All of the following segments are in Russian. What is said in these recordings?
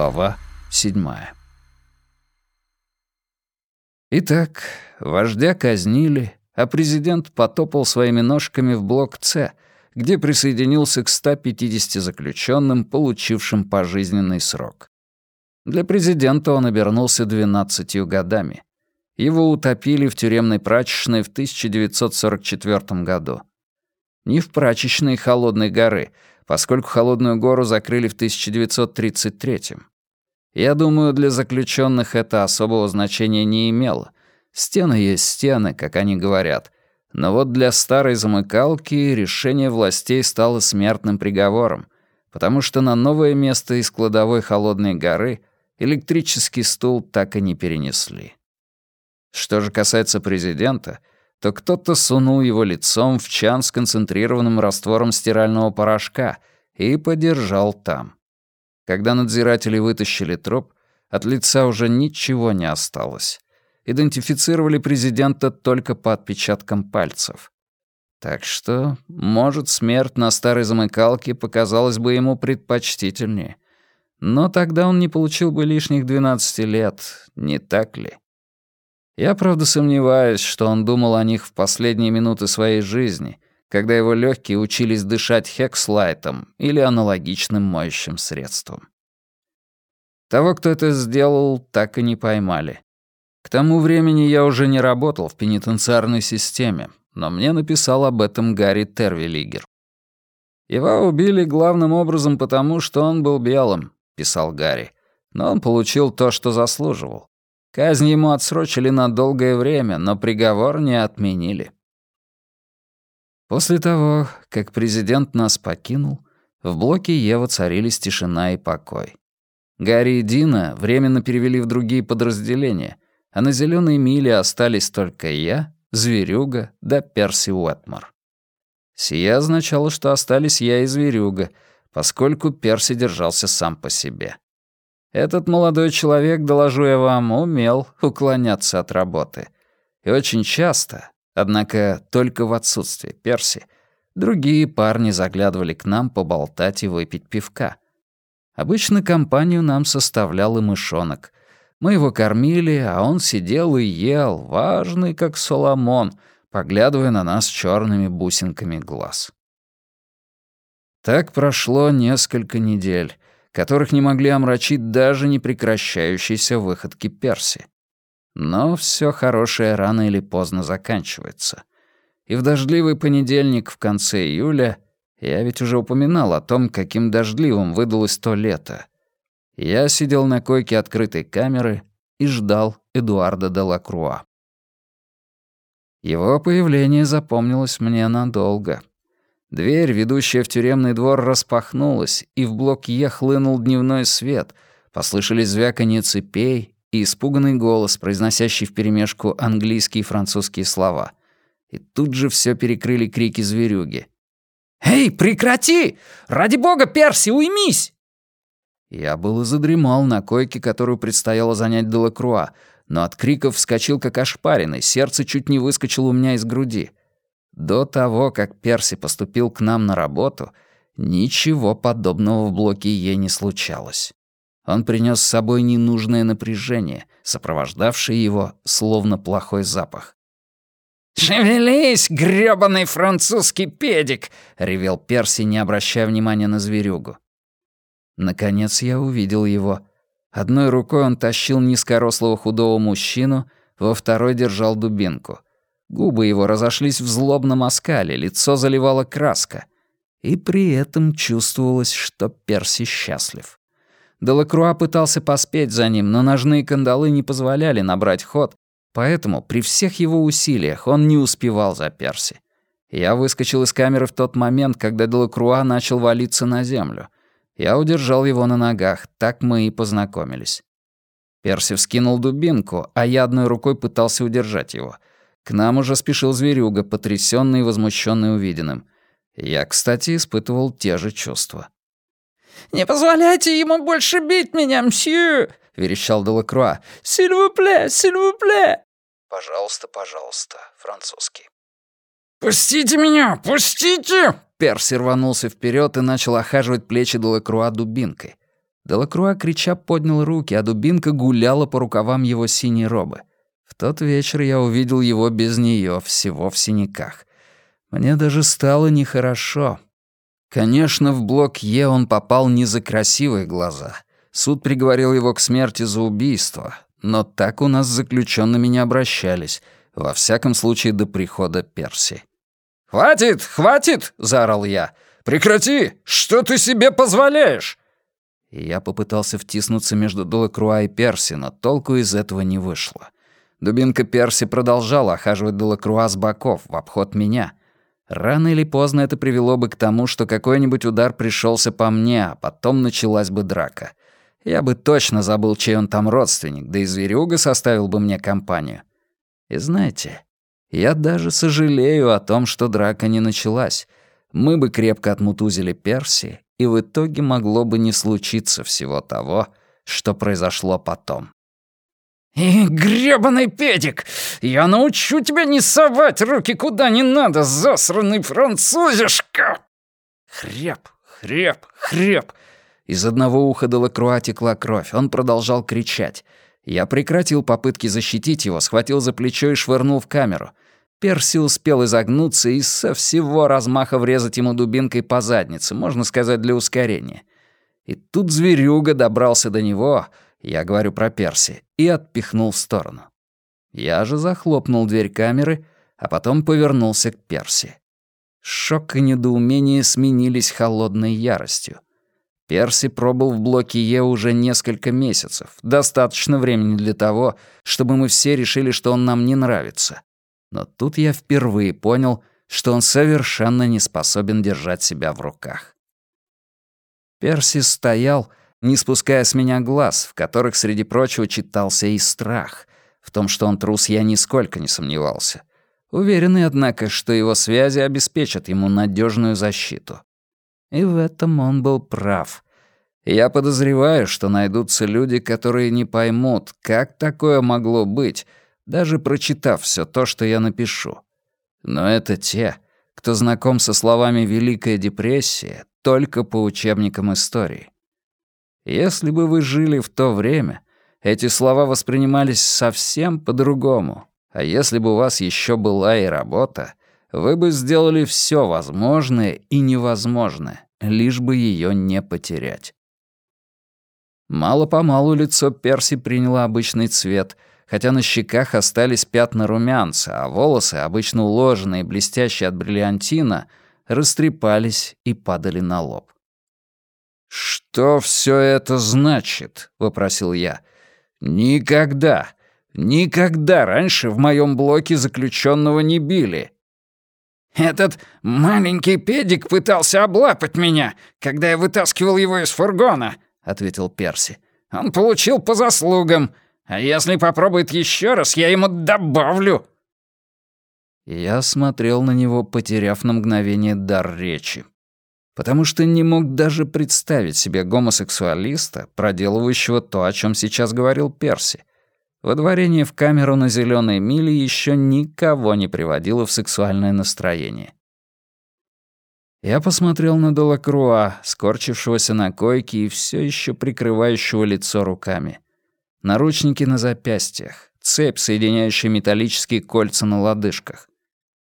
Глава седьмая. Итак, вождя казнили, а президент потопал своими ножками в блок «С», где присоединился к 150 заключенным, получившим пожизненный срок. Для президента он обернулся 12 годами. Его утопили в тюремной прачечной в 1944 году. Не в прачечной Холодной горы, поскольку Холодную гору закрыли в 1933 Я думаю, для заключенных это особого значения не имело. Стены есть стены, как они говорят. Но вот для старой замыкалки решение властей стало смертным приговором, потому что на новое место из кладовой Холодной горы электрический стул так и не перенесли. Что же касается президента, то кто-то сунул его лицом в чан с концентрированным раствором стирального порошка и подержал там. Когда надзиратели вытащили труп, от лица уже ничего не осталось. Идентифицировали президента только по отпечаткам пальцев. Так что, может, смерть на старой замыкалке показалась бы ему предпочтительнее. Но тогда он не получил бы лишних 12 лет, не так ли? Я, правда, сомневаюсь, что он думал о них в последние минуты своей жизни, когда его легкие учились дышать хекслайтом или аналогичным моющим средством. Того, кто это сделал, так и не поймали. К тому времени я уже не работал в пенитенциарной системе, но мне написал об этом Гарри Тервилигер. «Его убили главным образом потому, что он был белым», — писал Гарри. «Но он получил то, что заслуживал. Казнь ему отсрочили на долгое время, но приговор не отменили. После того, как президент нас покинул, в блоке Ева царились тишина и покой. Гарри и Дина временно перевели в другие подразделения, а на зеленой миле остались только я, Зверюга да Перси Уэтмор. Сия означало, что остались я и Зверюга, поскольку Перси держался сам по себе. Этот молодой человек, доложу я вам, умел уклоняться от работы. И очень часто, однако только в отсутствие Перси, другие парни заглядывали к нам поболтать и выпить пивка. Обычно компанию нам составлял и мышонок. Мы его кормили, а он сидел и ел, важный, как Соломон, поглядывая на нас черными бусинками глаз. Так прошло несколько недель, которых не могли омрачить даже непрекращающиеся выходки Перси. Но все хорошее рано или поздно заканчивается. И в дождливый понедельник в конце июля я ведь уже упоминал о том, каким дождливым выдалось то лето. Я сидел на койке открытой камеры и ждал Эдуарда де Лакруа. Его появление запомнилось мне надолго. Дверь, ведущая в тюремный двор, распахнулась, и в блок Е хлынул дневной свет. Послышались звяканье цепей и испуганный голос, произносящий вперемешку английские и французские слова. И тут же все перекрыли крики зверюги. «Эй, прекрати! Ради бога, Перси, уймись!» Я был и задремал на койке, которую предстояло занять Делакруа, но от криков вскочил как ошпаренный, сердце чуть не выскочило у меня из груди. До того, как Перси поступил к нам на работу, ничего подобного в блоке Е не случалось. Он принес с собой ненужное напряжение, сопровождавшее его словно плохой запах. «Шевелись, грёбаный французский педик!» — ревел Перси, не обращая внимания на зверюгу. Наконец я увидел его. Одной рукой он тащил низкорослого худого мужчину, во второй держал дубинку — Губы его разошлись в злобном оскале, лицо заливала краска. И при этом чувствовалось, что Перси счастлив. Делакруа пытался поспеть за ним, но ножные кандалы не позволяли набрать ход, поэтому при всех его усилиях он не успевал за Перси. Я выскочил из камеры в тот момент, когда Делакруа начал валиться на землю. Я удержал его на ногах, так мы и познакомились. Перси вскинул дубинку, а я одной рукой пытался удержать его — к нам уже спешил зверюга, потрясённый и возмущённый увиденным. Я, кстати, испытывал те же чувства. «Не позволяйте ему больше бить меня, мсье!» — верещал Делакруа. «Сильвупле, сильвупле!» «Пожалуйста, пожалуйста», французский. «Пустите меня, пустите!» Перси рванулся вперед и начал охаживать плечи Делакруа дубинкой. Делакруа, крича, поднял руки, а дубинка гуляла по рукавам его синей робы. В тот вечер я увидел его без нее, всего в синяках. Мне даже стало нехорошо. Конечно, в блок Е он попал не за красивые глаза. Суд приговорил его к смерти за убийство, но так у нас с заключенными не обращались, во всяком случае до прихода Перси. «Хватит, хватит!» — заорал я. «Прекрати! Что ты себе позволяешь?» Я попытался втиснуться между Делакруа и Перси, но толку из этого не вышло. Дубинка Перси продолжала охаживать Делакруа с боков, в обход меня. Рано или поздно это привело бы к тому, что какой-нибудь удар пришелся по мне, а потом началась бы драка. Я бы точно забыл, чей он там родственник, да и зверюга составил бы мне компанию. И знаете, я даже сожалею о том, что драка не началась. Мы бы крепко отмутузили Перси, и в итоге могло бы не случиться всего того, что произошло потом. «И грёбаный педик! Я научу тебя не совать руки куда не надо, засранный французишка!» Хреп, хреп, хреп. Из одного уха до лакруа текла кровь. Он продолжал кричать. Я прекратил попытки защитить его, схватил за плечо и швырнул в камеру. Перси успел изогнуться и со всего размаха врезать ему дубинкой по заднице, можно сказать, для ускорения. И тут зверюга добрался до него, я говорю про Перси, и отпихнул в сторону. Я же захлопнул дверь камеры, а потом повернулся к Перси. Шок и недоумение сменились холодной яростью. Перси пробыл в блоке Е уже несколько месяцев. Достаточно времени для того, чтобы мы все решили, что он нам не нравится. Но тут я впервые понял, что он совершенно не способен держать себя в руках. Перси стоял, не спуская с меня глаз, в которых, среди прочего, читался и страх. В том, что он трус, я нисколько не сомневался. Уверенный, однако, что его связи обеспечат ему надежную защиту. И в этом он был прав. Я подозреваю, что найдутся люди, которые не поймут, как такое могло быть, даже прочитав все то, что я напишу. Но это те, кто знаком со словами «Великая депрессия» только по учебникам истории. Если бы вы жили в то время, эти слова воспринимались совсем по-другому. А если бы у вас еще была и работа, вы бы сделали все возможное и невозможное, лишь бы ее не потерять. Мало-помалу лицо Перси приняло обычный цвет — хотя на щеках остались пятна румянца, а волосы, обычно уложенные и блестящие от бриллиантина, растрепались и падали на лоб. «Что все это значит?» — вопросил я. «Никогда, никогда раньше в моем блоке заключенного не били». «Этот маленький педик пытался облапать меня, когда я вытаскивал его из фургона», — ответил Перси. «Он получил по заслугам, а если попробует еще раз, я ему добавлю». Я смотрел на него, потеряв на мгновение дар речи. Потому что не мог даже представить себе гомосексуалиста, проделывающего то, о чем сейчас говорил Перси. Водворение в камеру на зеленой миле еще никого не приводило в сексуальное настроение. Я посмотрел на Делакруа, скорчившегося на койке и все еще прикрывающего лицо руками. Наручники на запястьях, цепь, соединяющая металлические кольца на лодыжках.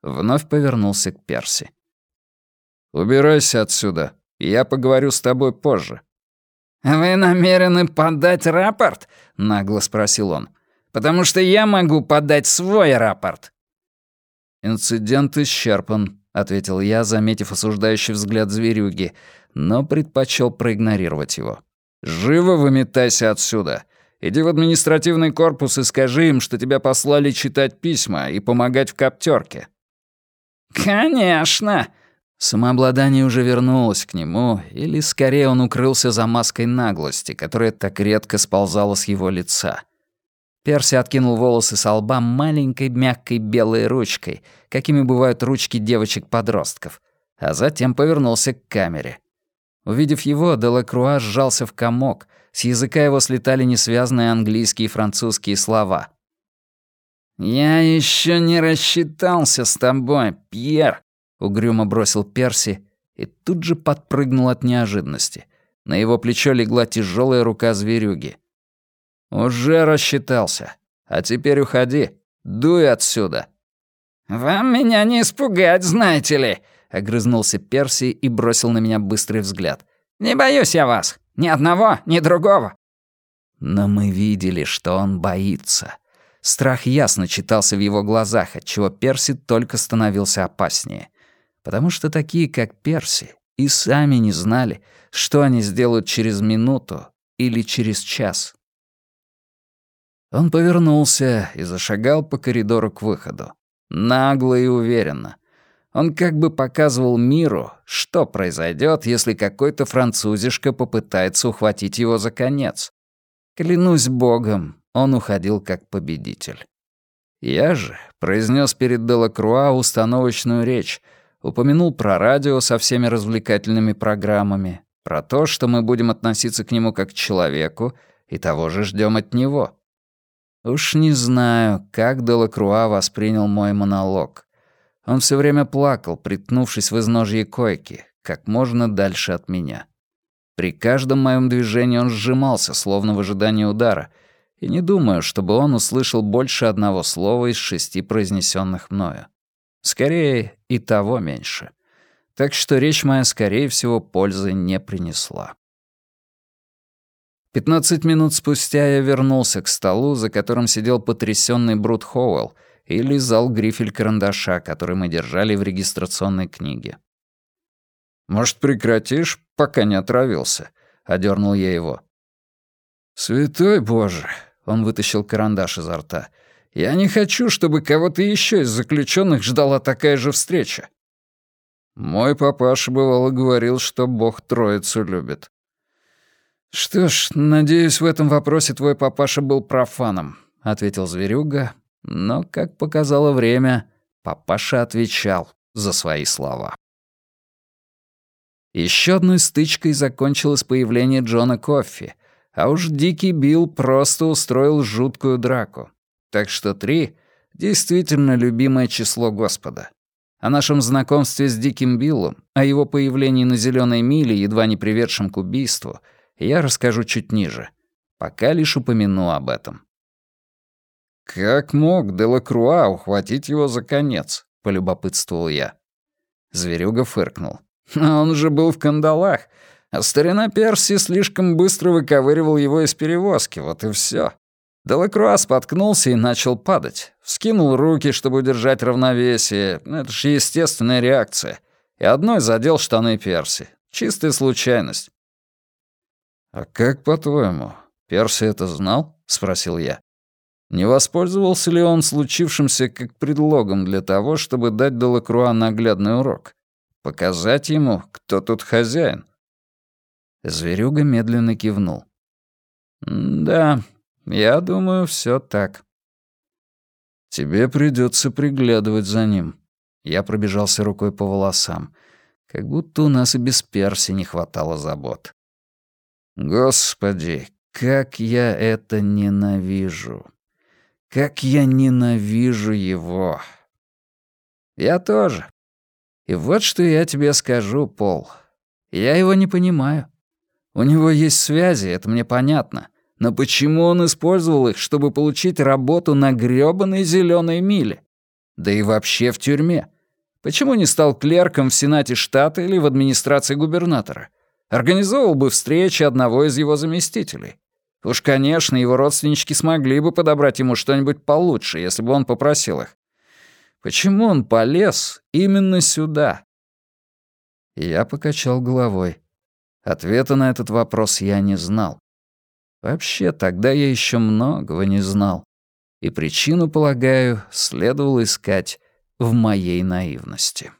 Вновь повернулся к Перси. «Убирайся отсюда, я поговорю с тобой позже». «Вы намерены подать рапорт?» — нагло спросил он. «Потому что я могу подать свой рапорт». «Инцидент исчерпан», — ответил я, заметив осуждающий взгляд зверюги, но предпочел проигнорировать его. «Живо выметайся отсюда. Иди в административный корпус и скажи им, что тебя послали читать письма и помогать в коптерке». «Конечно!» Самообладание уже вернулось к нему, или скорее он укрылся за маской наглости, которая так редко сползала с его лица. Перси откинул волосы с лба маленькой мягкой белой ручкой, какими бывают ручки девочек-подростков, а затем повернулся к камере. Увидев его, Делакруа сжался в комок, с языка его слетали несвязные английские и французские слова. «Я еще не рассчитался с тобой, Пьер», — угрюмо бросил Перси и тут же подпрыгнул от неожиданности. На его плечо легла тяжелая рука зверюги. «Уже рассчитался. А теперь уходи. Дуй отсюда». «Вам меня не испугать, знаете ли», — огрызнулся Перси и бросил на меня быстрый взгляд. «Не боюсь я вас. Ни одного, ни другого». Но мы видели, что он боится. Страх ясно читался в его глазах, отчего Перси только становился опаснее. Потому что такие, как Перси, и сами не знали, что они сделают через минуту или через час. Он повернулся и зашагал по коридору к выходу. Нагло и уверенно. Он как бы показывал миру, что произойдет, если какой-то французишка попытается ухватить его за конец. Клянусь богом, он уходил как победитель. Я же произнес перед Делакруа установочную речь, упомянул про радио со всеми развлекательными программами, про то, что мы будем относиться к нему как к человеку, и того же ждем от него. Уж не знаю, как Делакруа воспринял мой монолог. Он все время плакал, приткнувшись в изножье койки, как можно дальше от меня. При каждом моем движении он сжимался, словно в ожидании удара, и не думаю, чтобы он услышал больше одного слова из шести произнесенных мною. Скорее, и того меньше. Так что речь моя, скорее всего, пользы не принесла. Пятнадцать минут спустя я вернулся к столу, за которым сидел потрясенный Брут Хоуэлл, и лизал грифель карандаша, который мы держали в регистрационной книге. «Может, прекратишь, пока не отравился?» — одернул я его. «Святой Боже!» — он вытащил карандаш изо рта. «Я не хочу, чтобы кого-то еще из заключенных ждала такая же встреча». Мой папаша бывало говорил, что Бог Троицу любит. «Что ж, надеюсь, в этом вопросе твой папаша был профаном», — ответил зверюга, но, как показало время, папаша отвечал за свои слова. Еще одной стычкой закончилось появление Джона Коффи, а уж Дикий Билл просто устроил жуткую драку. Так что три — действительно любимое число Господа. О нашем знакомстве с Диким Биллом, о его появлении на зеленой миле, едва не приведшем к убийству, я расскажу чуть ниже. Пока лишь упомяну об этом. «Как мог Делакруа ухватить его за конец?» — полюбопытствовал я. Зверюга фыркнул. А он же был в кандалах, а старина Перси слишком быстро выковыривал его из перевозки, вот и все. Делакруа споткнулся и начал падать. Вскинул руки, чтобы удержать равновесие. Это же естественная реакция. И одной задел штаны Перси. Чистая случайность. «А как, по-твоему, Перси это знал?» — спросил я. Не воспользовался ли он случившимся как предлогом для того, чтобы дать Делакруа наглядный урок? Показать ему, кто тут хозяин?» Зверюга медленно кивнул. «Да, я думаю, все так». «Тебе придется приглядывать за ним». Я пробежался рукой по волосам. Как будто у нас и без перси не хватало забот. «Господи, как я это ненавижу! Как я ненавижу его!» «Я тоже», и вот что я тебе скажу, Пол. Я его не понимаю. У него есть связи, это мне понятно. Но почему он использовал их, чтобы получить работу на грёбаной зеленой миле? Да и вообще в тюрьме. Почему не стал клерком в Сенате штата или в администрации губернатора? Организовал бы встречи одного из его заместителей. Уж, конечно, его родственнички смогли бы подобрать ему что-нибудь получше, если бы он попросил их. Почему он полез именно сюда? Я покачал головой. Ответа на этот вопрос я не знал. Вообще, тогда я еще многого не знал. И причину, полагаю, следовало искать в моей наивности.